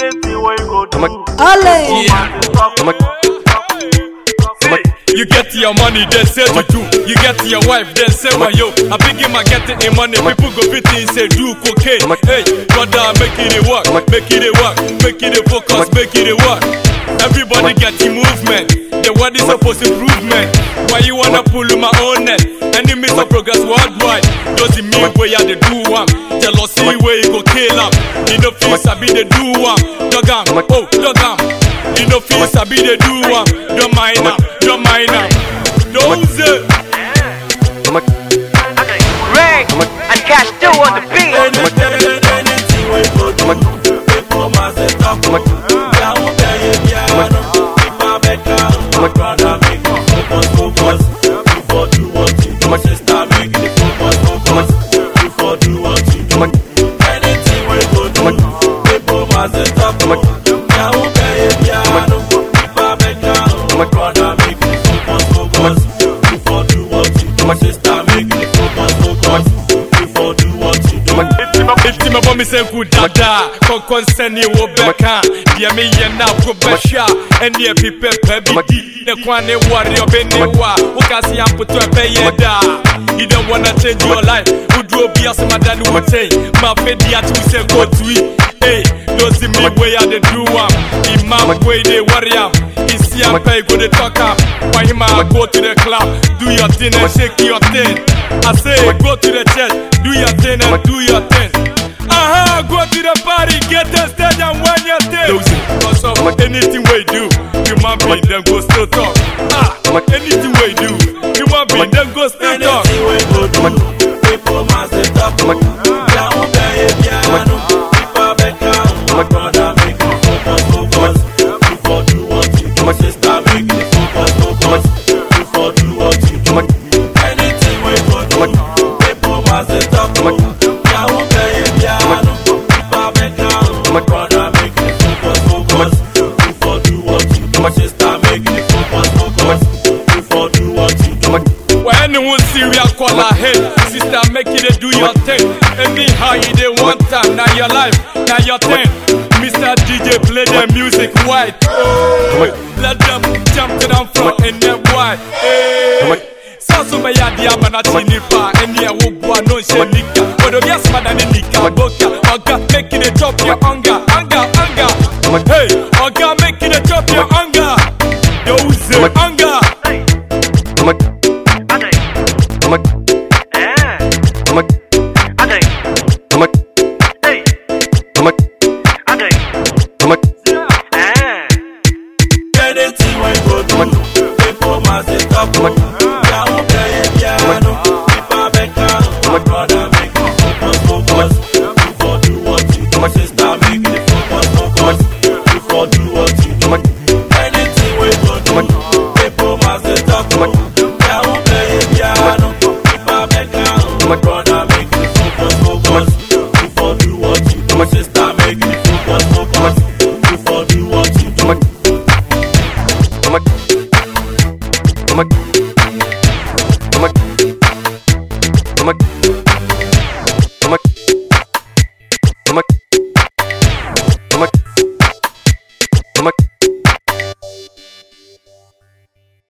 Anything where you go do. Come on. Ale. Yeah. Come on. You get your money, then say to do. You get your wife, then say why yo. I begin my getting in money. People go fit in say do cocaine. Hey, brother, make it work, make it work, make it focus, make it work. Everybody get the movement. The world is supposed to improvement. Why you wanna pull my own net? Enemies of progress worldwide. Doesn't mean where you the do one. Jealousy where you go kill up. You know feel be the do one. Dog am, oh dog am. You know feel be the do one. Don't mind am, don't mind am. Don't say. Come on. Ray Come on. and Cash Two on the beat. Anything where you go Enti me bomi se good dada Kon konseni wo beka Diye me ye na probesha Enye pipe pebi di Ne kwane wari obe ne wa Ukasi amputu epe ye da You don't wanna change your life Udu obi asuma dani wote. Ma fe di atu se go tui Hey, those in me way I they do up Imam way they worry up see am pay go dey talk am why him go to the club do your thing and shake your thing. I say go to the church do your thing and do your thing. Aha, go to the party, get the stage and when thing. Lose cause of anything we do, human being then go still talk. Ah, anything we do, human being then go still talk. Anything we go do, people must say talk. Come on. Yeah, won't pay you, yeah, no. Our back down. Brother, make it focus, focus. Before do what you do. Sister, make it focus, focus. Before do you do. Come on. Anything we go do, people must say talk. Call her head, sister make it dey do your thing. Anyhow you dey one time, now your life, now your thing. Mr. DJ play the music white. Oh, let them jump to them front and then white. Hey. Sasu me ya dia mana chini pa Eni ya wubwa no she nika Odo biya smada ni nika boka Oga make it drop your hunger Come on. Hey, I'm a. I'm a. I'm a.